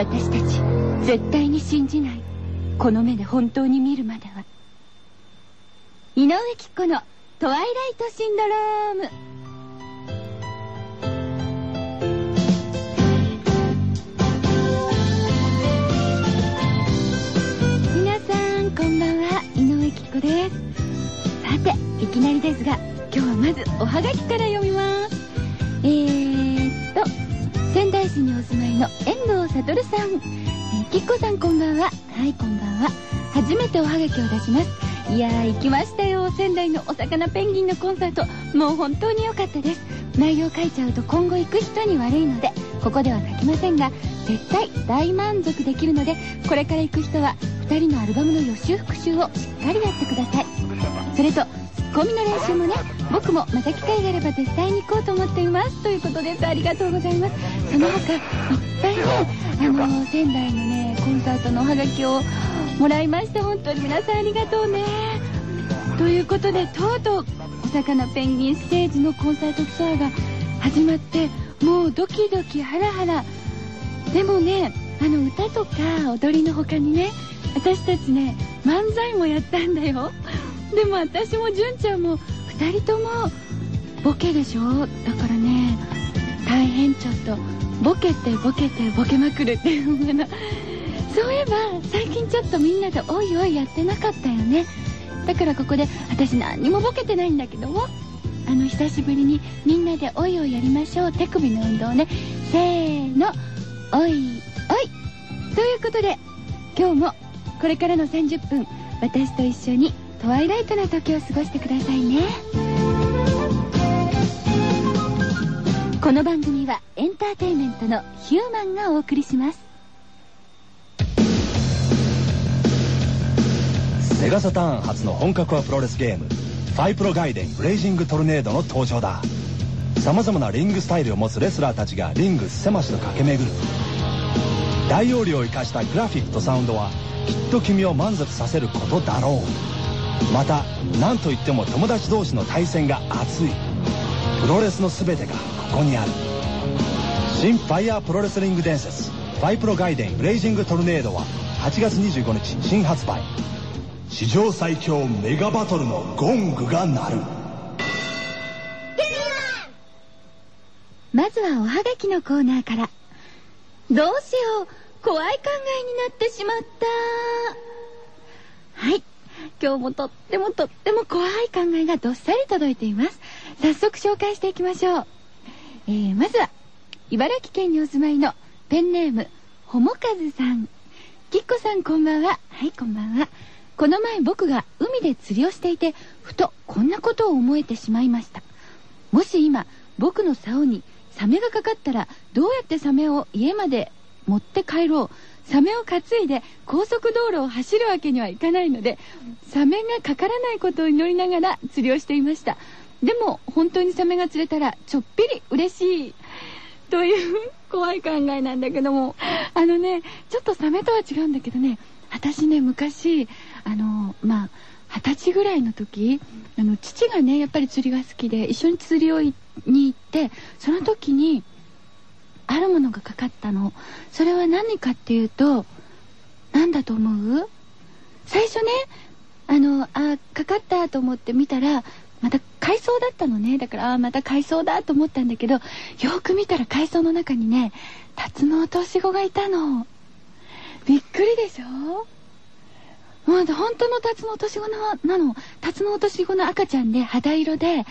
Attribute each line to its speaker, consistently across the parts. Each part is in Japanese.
Speaker 1: 私たち絶対に信じない。この目で本当に見るまでは。井上貴子の「トワイライトシンドローム」皆さんこんばんは井上貴子です。さていきなりですが今日はまずおはがきから読みます。えーっと仙台市にお住まいの遠藤悟さん、えー、きっこさんこんばんは。はいこんばんは。初めておはがきを出します。いやー行きましたよ。仙台のお魚ペンギンのコンサート。もう本当に良かったです。内容書いちゃうと今後行く人に悪いのでここでは書きませんが絶対大満足できるのでこれから行く人は2人のアルバムの予習復習をしっかりやってください。それとツッコミの練習もね僕もまた機会があれば絶対に行こうと思っています。ということです。ありがとうございます。その他いっぱいねあの、仙台のねコンサートのおはがきをもらいまして本当に皆さんありがとうね。ということでとうとうお魚ペンギンステージのコンサートツアーが始まってもうドキドキハラハラ。でもねあの歌とか踊りの他にね私たちね漫才もやったんだよ。でも私も純ちゃんも2人ともボケでしょ。だからね大変ちょっとボケてボケてボケまくるっていうのがそういえば最近ちょっとみんなでおいおいやってなかったよね。だからここで私何にもボケてないんだけどもあの久しぶりにみんなでおいおいやりましょう。手首の運動ね。せーの。おいおい。ということで今日もこれからの30分私と一緒にトワイライトな時を過ごしてくださいね。この番組はエンターテインメントのヒューマンがお送りします。
Speaker 2: セガサターン初の本格派プロレスゲームファイプロガイデンブレイジングトルネードの登場だ。さまざまなリングスタイルを持つレスラーたちがリング狭しと駆け巡る。大容量を生かしたグラフィックとサウンドはきっと君を満足させることだろう。また何といっても友達同士の対戦が熱い。プロレスの全てがここにある。新ファイヤープロレスリング伝説。ファイプロガイデンブレイジングトルネードは8月25日新発売。史上最強メガバトルのゴングが鳴る。
Speaker 1: まずはおはがきのコーナーから。どうしよう。怖い考えになってしまった。はい。今日もとってもとっても怖い考えがどっさり届いています。早速紹介していきましょう、えー、まずは茨城県にお住まいのペンネームほもかずさん。きっこさんこんばんは。はいこんばんは。この前僕が海で釣りをしていてふとこんなことを思えてしまいました。もし今僕の竿にサメがかかったらどうやってサメを家まで持って帰ろう。サメを担いで高速道路を走るわけにはいかないのでサメがかからないことを祈りながら釣りをしていました。でも本当にサメが釣れたらちょっぴり嬉しいという怖い考えなんだけどもあのねちょっとサメとは違うんだけどね私ね昔あのまあ二十歳ぐらいの時あの父がねやっぱり釣りが好きで一緒に釣りを行ってに行ってその時にあるものがかかったの。それは何かっていうと何だと思う？最初ねあのあかかったと思って見たらまた海藻だったのね。だからあまた海藻だと思ったんだけどよく見たら海藻の中にねタツノオトシゴがいたの。びっくりでしょ？もう本当のタツノオトシゴなの。タツノオトシゴの赤ちゃんで肌色で。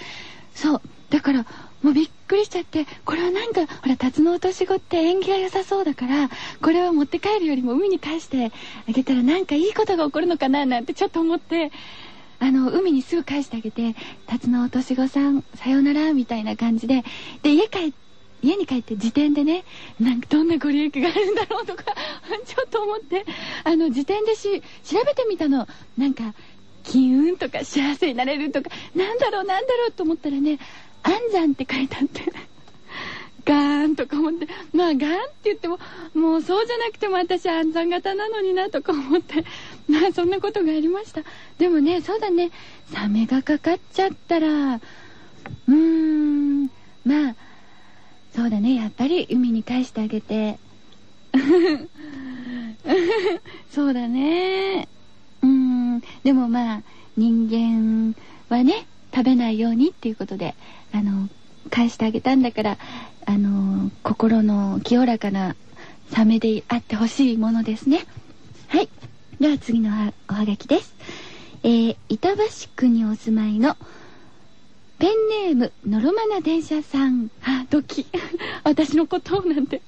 Speaker 1: そう。だからもうびっくりしちゃってこれはなんかほらタツノオトシゴって縁起が良さそうだからこれは持って帰るよりも海に返してあげたらなんかいいことが起こるのかななんてちょっと思ってあの海にすぐ返してあげて「タツノオトシゴさんさようなら」みたいな感じでで家帰って家に帰って時点でねなんかどんなご利益があるんだろうとか ちょっと思ってあの時点でし調べてみたの。なんか金運とか幸せになれるとかなんだろうなんだろうと思ったらね安産って書いてあって ガーンとか思ってまあガーンって言ってももうそうじゃなくても私安産型なのになとか思って まあそんなことがありました。でもねそうだね。サメがかかっちゃったらうーんまあそうだね。やっぱり海に返してあげて。そうだね。うん、でもまあ、人間はね、食べないようにっていうことで、あの、返してあげたんだから、あの、心の清らかなサメであってほしいものですね。はい。では次のおはがきです。えー、板橋区にお住まいの、ペンネーム、のろまな電車さん。あ、ドキ。私のことなんて。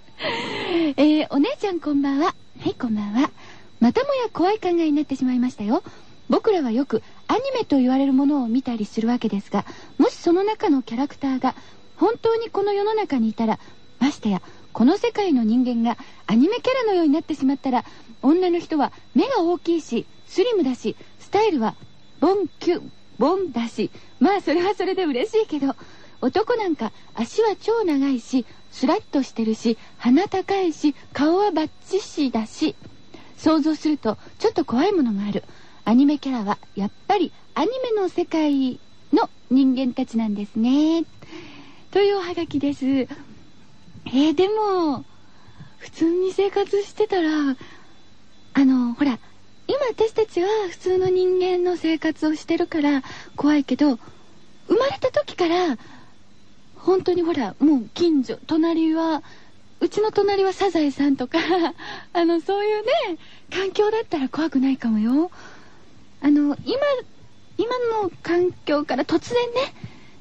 Speaker 1: えー、お姉ちゃんこんばんは。はい、こんばんは。またもや怖い考えになってしまいましたよ。僕らはよくアニメと言われるものを見たりするわけですが、もしその中のキャラクターが本当にこの世の中にいたら、ましてや、この世界の人間がアニメキャラのようになってしまったら、女の人は目が大きいし、スリムだし、スタイルはボンキュ、ボンだし、まあそれはそれで嬉しいけど、男なんか足は超長いし、スラッとしてるし、鼻高いし、顔はバッチシだし、想像するとちょっと怖いものがある。アニメキャラはやっぱりアニメの世界の人間たちなんですね。というおはがきです。えー、でも、普通に生活してたら、あの、ほら、今私たちは普通の人間の生活をしてるから怖いけど、生まれた時から、本当にほら、もう近所、隣は、うちの隣はサザエさんとか あの、そういうね、環境だったら怖くないかもよ。あの、今、今の環境から突然ね、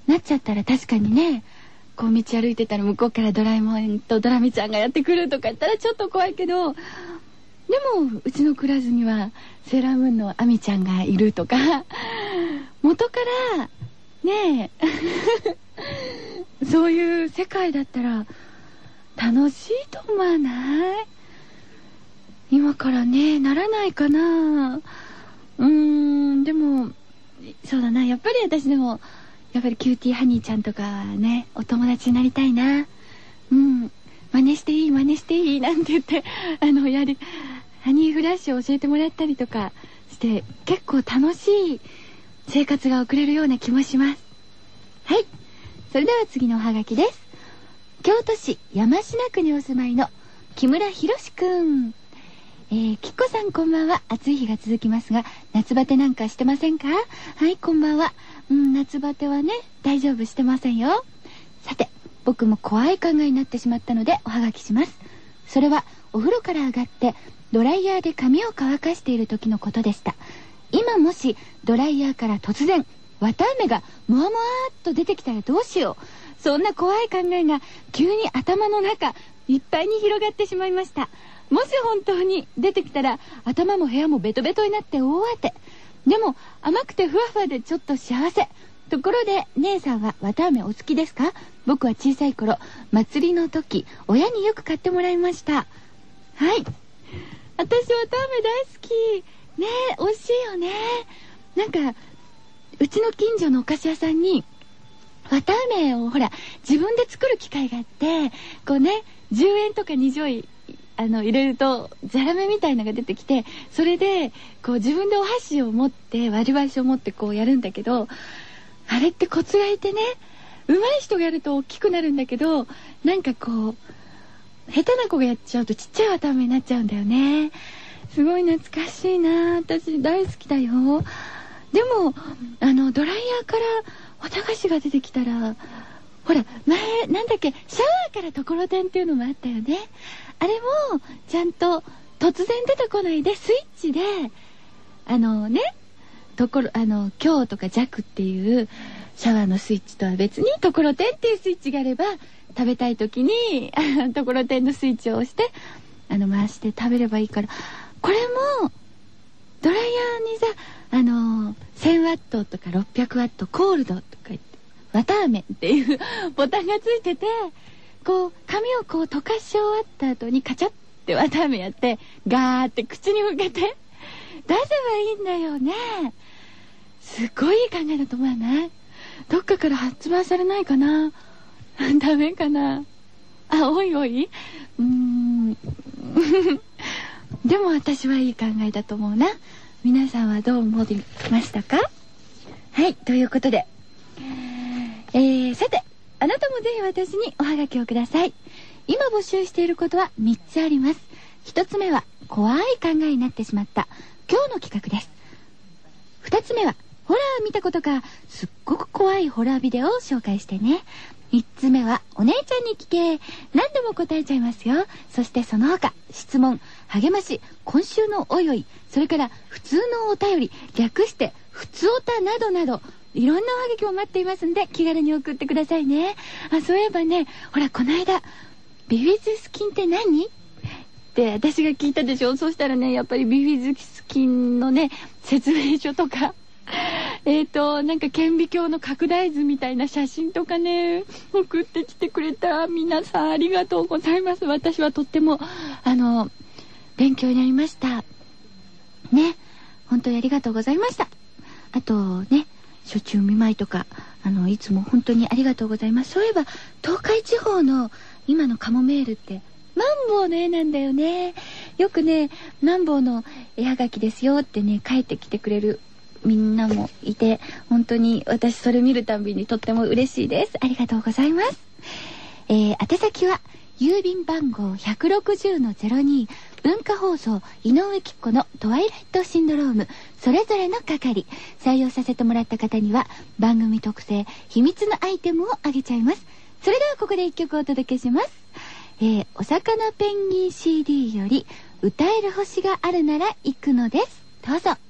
Speaker 1: なっちゃったら確かにね、こう道歩いてたら向こうからドラえもんとドラミちゃんがやってくるとか言ったらちょっと怖いけど、でも、うちのクラスにはセーラームーンのアミちゃんがいるとか、元から、ねえ、そういう世界だったら楽しいと思わない？今からね、ならないかな？うーん、でも、そうだな、やっぱり私でも、やっぱりキューティーハニーちゃんとかね、お友達になりたいな。うん。真似していい、真似していい、なんて言って、あの、やり、ハニーフラッシュを教えてもらったりとかして、結構楽しい生活が送れるような気もします。はい。それでは次のおはがきです。京都市山科区にお住まいの木村博くん。えー、きっこさんこんばんは。暑い日が続きますが、夏バテなんかしてませんか？はい、こんばんは。うん、夏バテはね、大丈夫してませんよ。さて、僕も怖い考えになってしまったのでおはがきします。それは、お風呂から上がって、ドライヤーで髪を乾かしている時のことでした。今もし、ドライヤーから突然、綿あめがもわもわっと出てきたらどうしよう。そんな怖い考えが急に頭の中いっぱいに広がってしまいました。もし本当に出てきたら頭も部屋もベトベトになって大当て。でも甘くてふわふわでちょっと幸せ。ところで姉さんは綿あめお好きですか？僕は小さい頃祭りの時親によく買ってもらいました。はい。私綿あめ大好き。ねえ美味しいよね。なんかうちの近所のお菓子屋さんに綿あめをほら自分で作る機会があってこうね10円とか20円あの入れるとザラメみたいのが出てきてそれでこう自分でお箸を持って割り箸を持ってこうやるんだけどあれってコツがいてね上手い人がやると大きくなるんだけどなんかこう下手な子がやっちゃうとちっちゃい綿目になっちゃうんだよね。すごい懐かしいな私大好きだよ。でもあのドライヤーからお駄菓子が出てきたらほら前なんだっけシャワーからところてんっていうのもあったよね。あれも、ちゃんと突然出てこないで、スイッチで、あのね、ところ、あの、強とか弱っていうシャワーのスイッチとは別に、ところてんっていうスイッチがあれば、食べたい時に、ところてんのスイッチを押して、あの、回して食べればいいから、これも、ドライヤーにさ、あの、1000ワットとか600ワットコールドとか言って、綿あめっていうボタンがついてて、こう髪をこう溶かし終わった後にカチャって綿あめやって。ガーって口に向けて。出せばいいんだよね。すっごいいい考えだと思わないどっかから発売されないかな。ダメかな。あおいおい。うーん。でも私はいい考えだと思うな。皆さんはどう思いましたか？はいということで。えー、さてあなたもぜひ私におはがきをください。今募集していることは3つあります。1つ目は怖い考えになってしまった。今日の企画です。2つ目はホラー見たことかすっごく怖いホラービデオを紹介してね。3つ目はお姉ちゃんに聞け。何でも答えちゃいますよ。そしてその他質問励まし今週のおいおい。それから普通のお便り略して普通おたなどなど。いろんなおはがきも待っていますんで気軽に送ってくださいね。あそういえばねほらこの間ビフィズス菌って何？って私が聞いたでしょ。そしたらねやっぱりビフィズス菌のね説明書とか。えっとなんか顕微鏡の拡大図みたいな写真とかね送ってきてくれた。皆さんありがとうございます。私はとってもあの勉強になりました。ね。本当にありがとうございました。あとね初中見舞いとかあのいつも本当にありがとうございます。そういえば東海地方の今のカモメールってマンボウの絵なんだよね。よくねマンボウの絵はがきですよってね書いてきてくれるみんなもいて本当に私それ見るたびにとっても嬉しいです。ありがとうございます。えー、宛先は郵便番号160-02文化放送井上貴子のトワイライトシンドローム。それぞれの係。採用させてもらった方には番組特製秘密のアイテムをあげちゃいます。それではここで一曲お届けします。えー、お魚ペンギン CD より歌える星があるなら行くのです。どうぞ。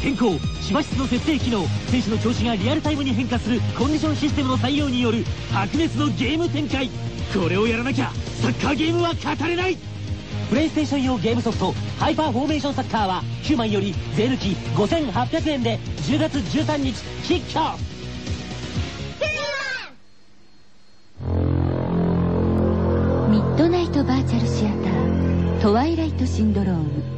Speaker 3: 変更芝室の設定機能選手の調子がリアルタイムに変化するコンディションシステムの採用による白熱のゲーム展開。これをやらなきゃサッカーゲームは語れない。プレイステーション用ゲームソフトハイパーフォーメーションサッカーは9枚より税抜き5800円で10月13日キックオフ。
Speaker 1: ミッドナイトバーチャルシアタートワイライトシンドローム。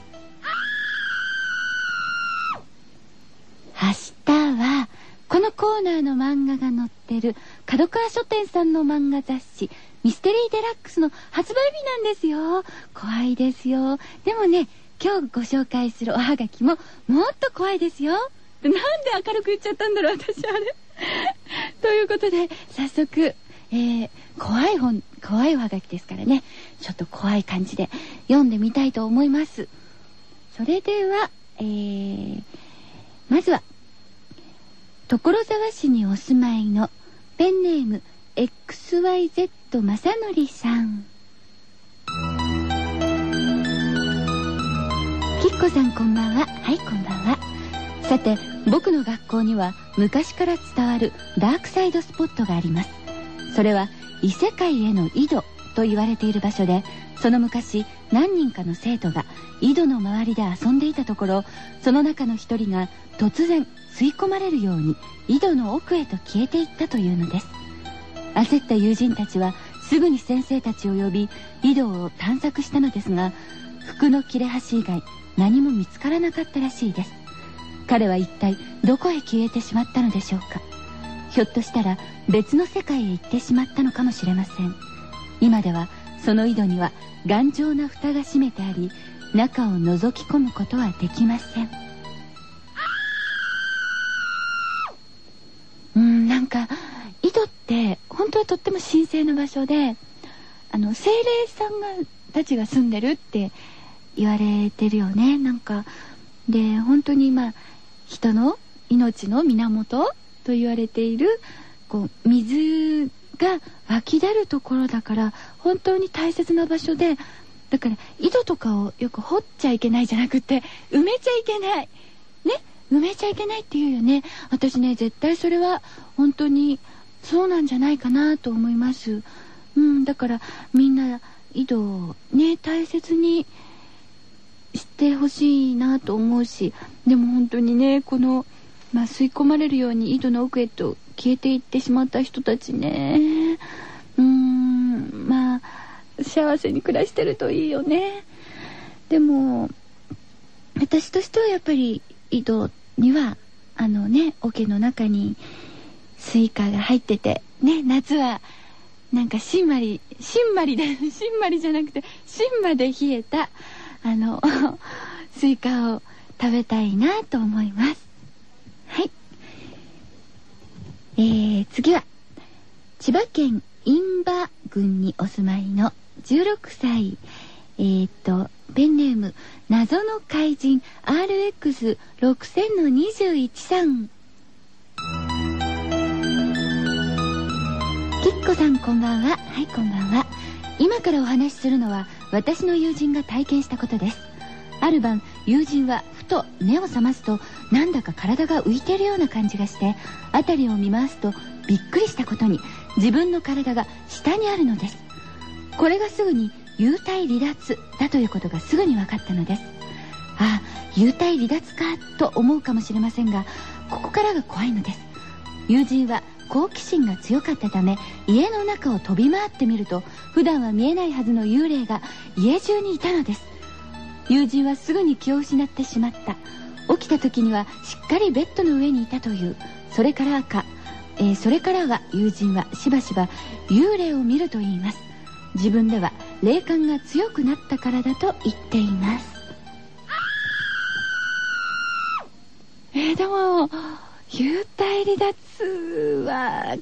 Speaker 1: ーナーの漫画が載ってる角川書店さんの漫画雑誌ミステリーデラックスの発売日なんですよ。怖いですよ。でもね今日ご紹介するおはがきももっと怖いですよ。なんで明るく言っちゃったんだろう私あれ。ということで早速えー、怖い本怖いおはがきですからね。ちょっと怖い感じで読んでみたいと思います。それではえー、まずは所沢市にお住まいのペンネーム XYZ 正則さん。きっこさんこんばんは。はいこんばんは。さて僕の学校には昔から伝わるダークサイドスポットがあります。それは異世界への井戸と言われている場所でその昔何人かの生徒が井戸の周りで遊んでいたところその中の一人が突然吸い込まれるように井戸の奥へと消えていったというのです。焦った友人たちはすぐに先生たちを呼び井戸を探索したのですが服の切れ端以外何も見つからなかったらしいです。彼は一体どこへ消えてしまったのでしょうか。ひょっとしたら別の世界へ行ってしまったのかもしれません。今ではその井戸には頑丈な蓋が閉めてあり中を覗き込むことはできません。うんなんか井戸って本当はとっても神聖な場所であの精霊さんがたちが住んでるって言われてるよね。なんかで本当にまあ人の命の源と言われているこう水が湧き出るところだから本当に大切な場所でだから井戸とかをよく掘っちゃいけないじゃなくて埋めちゃいけない。ね？埋めちゃいけないっていうよね。私ね絶対それは本当にそうなんじゃないかなと思います。うんだからみんな井戸をね大切にしてほしいなと思うしでも本当にねこの、まあ、吸い込まれるように井戸の奥へと消えていってしまった人たちね。うーんまあ幸せに暮らしてるといいよね。でも私としてはやっぱり井戸にはあのね桶の中にスイカが入っててね夏はなんかしんまりしんまりで しんまりじゃなくてしんまで冷えたあの スイカを食べたいなと思いますはいえー、次は千葉県印旛郡にお住まいの16歳えー、っとペンネーム謎の怪人 RX6000 の21さん。きっこさんこんばんは。はいこんばんは。今からお話しするのは私の友人が体験したことです。ある晩友人はふと目を覚ますとなんだか体が浮いているような感じがして辺りを見回すとびっくりしたことに自分の体が下にあるのです。これがすぐに幽体離脱だということがすぐに分かったのです。ああ幽体離脱かと思うかもしれませんがここからが怖いのです。友人は好奇心が強かったため家の中を飛び回ってみると普段は見えないはずの幽霊が家中にいたのです。友人はすぐに気を失ってしまった。起きた時にはしっかりベッドの上にいたという。それからか、えー、それからは友人はしばしば幽霊を見ると言います。自分では霊感が強くなったからだと言っています。えー、でも幽体離脱は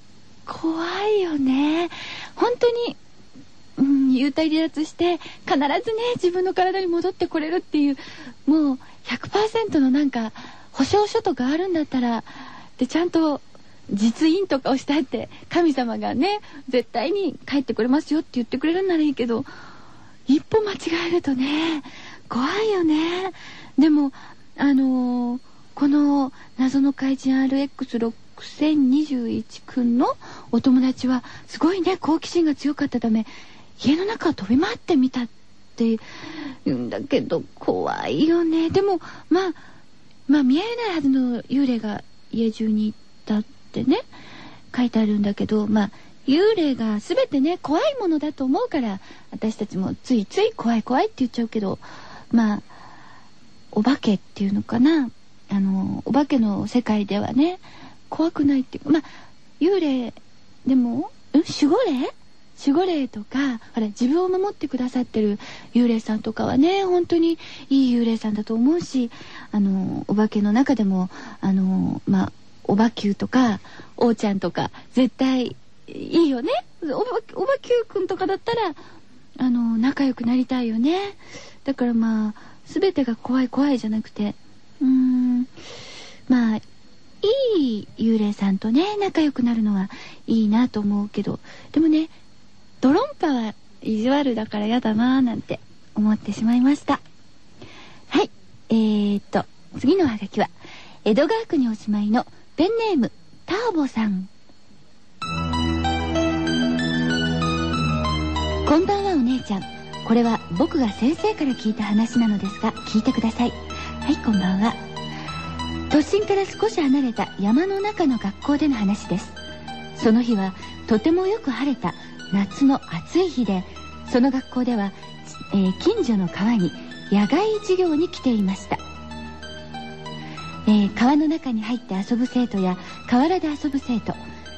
Speaker 1: 怖いよね。本当に、うん、幽体離脱して必ずね自分の体に戻ってこれるっていうもう100%のなんか保証書とかあるんだったらでちゃんと実印とかをしたって神様がね絶対に帰ってくれますよって言ってくれるんならいいけど一歩間違えるとね怖いよね。でもあのー、この謎の怪人 RX6021 くんのお友達はすごいね好奇心が強かったため家の中を飛び回ってみたって言うんだけど怖いよね。でもまあまあ見えないはずの幽霊が家中に行ったってね書いてあるんだけどまあ幽霊が全てね怖いものだと思うから私たちもついつい怖い怖いって言っちゃうけどまあお化けっていうのかな。あのお化けの世界ではね怖くないっていうかまあ幽霊でもん守護霊？守護霊とかほら自分を守ってくださってる幽霊さんとかはね本当にいい幽霊さんだと思うしあのお化けの中でもあのまあおばきゅうとかおうちゃんとか絶対いいよね。おばおばきゅうくんとかだったらあの仲良くなりたいよね。だからまあ全てが怖い怖いじゃなくてうーんまあいい幽霊さんとね仲良くなるのはいいなと思うけどでもねドロンパは意地悪だから嫌だなーなんて思ってしまいました。はい。えー、っと次のハガキは江戸川区にお住まいのペンネームターボさん。こんばんはお姉ちゃん。これは僕が先生から聞いた話なのですが聞いてください。はいこんばんは。都心から少し離れた山の中の学校での話です。その日はとてもよく晴れた夏の暑い日でその学校では、えー、近所の川に野外授業に来ていました、えー、川の中に入って遊ぶ生徒や河原で遊ぶ生徒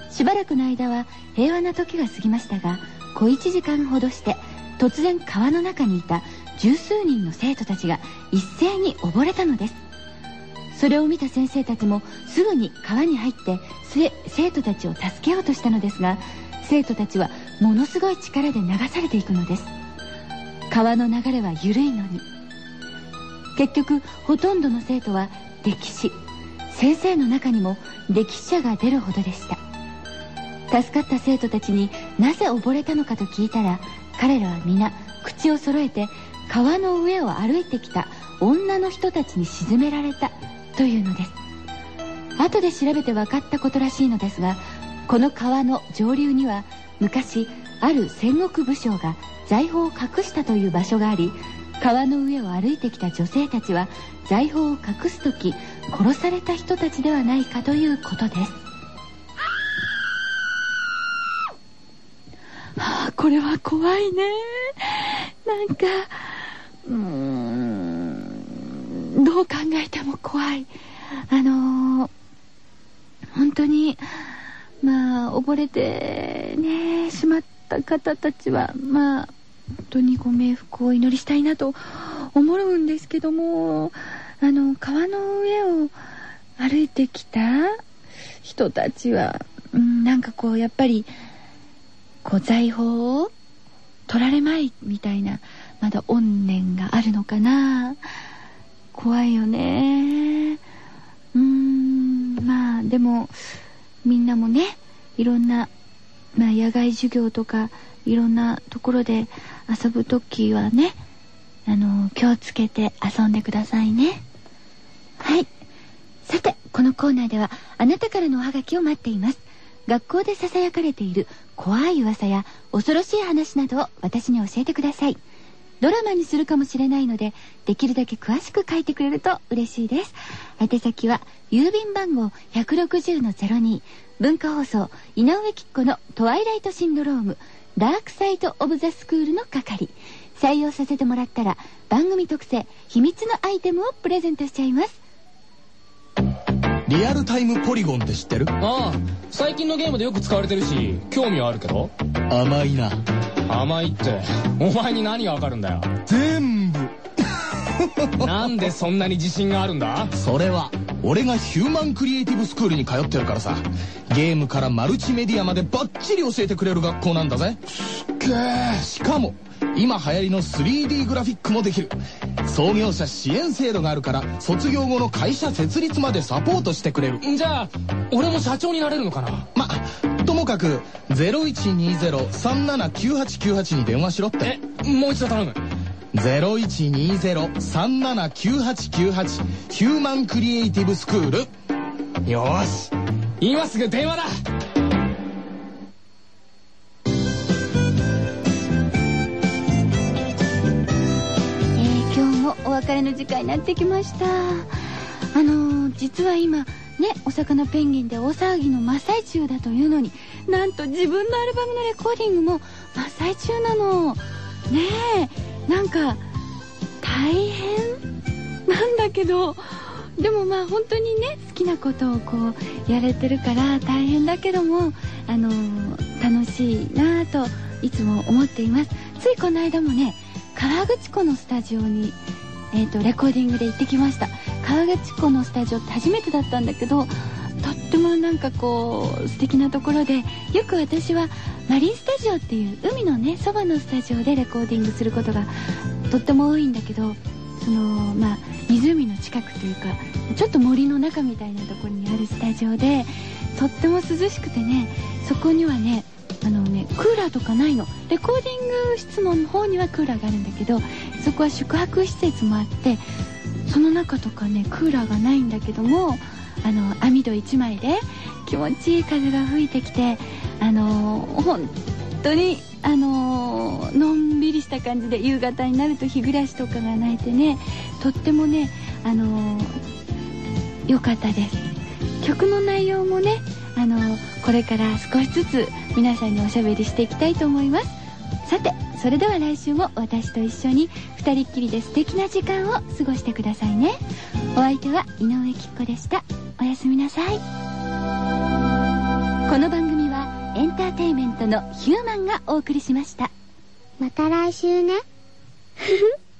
Speaker 1: しばらくの間は平和な時が過ぎましたが小1時間ほどして突然川の中にいた十数人の生徒たちが一斉に溺れたのです。それを見た先生たちもすぐに川に入って生徒たちを助けようとしたのですが生徒たちはものすごい力で流されていくのです。川の流れは緩いのに。結局ほとんどの生徒は溺死先生の中にも溺死者が出るほどでした。助かった生徒たちになぜ溺れたのかと聞いたら彼らは皆口を揃えて川の上を歩いてきた女の人たちに沈められたというのです。後で調べて分かったことらしいのですがこの川の上流には昔ある戦国武将が財宝を隠したという場所があり川の上を歩いてきた女性たちは財宝を隠す時殺された人たちではないかということです、はあ、これは怖いね。なんかうーんどう考えても怖い。あのー、本当にまあ溺れてねしまった方たちはまあ本当にご冥福をお祈りしたいなと思うんですけどもあの川の上を歩いてきた人たちは、うん、なんかこうやっぱりこう財宝を取られまいみたいなまだ怨念があるのかな。怖いよね。うーんまあでもみんなもねいろんな、まあ、野外授業とかいろんなところで遊ぶ時はねあの気をつけて遊んでくださいね。はい。さてこのコーナーではあなたからのおはがきを待っています。学校でささやかれている怖い噂や恐ろしい話などを私に教えてください。ドラマにするかもしれないのでできるだけ詳しく書いてくれると嬉しいです。宛先は郵便番号160-02文化放送井上貴子のトワイライトシンドローム。ダークサイト・オブ・ザ・スクールの係。採用させてもらったら番組特製秘密のアイテムをプレゼントしちゃいます。
Speaker 4: リアルタイムポリゴンって知ってる？
Speaker 5: ああ最近のゲームでよく使われてるし興味はあるけど。
Speaker 4: 甘いな。
Speaker 5: 甘いって。お前に何がわかるんだよ。
Speaker 4: 全部
Speaker 5: なんでそんなに自信があるんだ？
Speaker 4: それは俺がヒューマンクリエイティブスクールに通ってるからさ。ゲームからマルチメディアまでバッチリ教えてくれる学校なんだぜ。すっげえ。しかも今流行りの 3D グラフィックもできる。創業者支援制度があるから卒業後の会社設立までサポートしてくれる。
Speaker 5: じゃあ俺も社長になれるのかな？
Speaker 4: まともかく0120-379898に電話しろって。
Speaker 5: えもう一度頼む
Speaker 4: 0120-379898ヒューマンクリエイティブスクール。
Speaker 5: よし。今すぐ電話だ。
Speaker 1: えー今日もお別れの時間になってきました。あのー実は今ねお魚ペンギンで大騒ぎの真っ最中だというのになんと自分のアルバムのレコーディングも真っ最中なの。ねえ。なんか大変なんだけどでもまあ本当にね好きなことをこうやれてるから大変だけどもあの楽しいなぁといつも思っています。ついこの間もね河口湖のスタジオに、えー、とレコーディングで行ってきました。河口湖のスタジオって初めてだったんだけどとってもなんかこう素敵なところでよく私はマリンスタジオっていう海のねそばのスタジオでレコーディングすることがとっても多いんだけどそのまあ湖の近くというかちょっと森の中みたいなところにあるスタジオでとっても涼しくてねそこにはねあのねクーラーとかないの。レコーディング室の方にはクーラーがあるんだけどそこは宿泊施設もあってその中とかねクーラーがないんだけどもあの網戸1枚で気持ちいい風が吹いてきてあの本当にあののんびりした感じで夕方になると日暮らしとかが鳴いてねとってもねあの良かったです。曲の内容もねあのこれから少しずつ皆さんにおしゃべりしていきたいと思います。さてそれでは来週も私と一緒に二人っきりで素敵な時間を過ごしてくださいね。お相手は井上貴子でした。おやすみなさい。この番組エンターテインメントのヒューマンがお送りしました
Speaker 6: また来週ね。ふふ。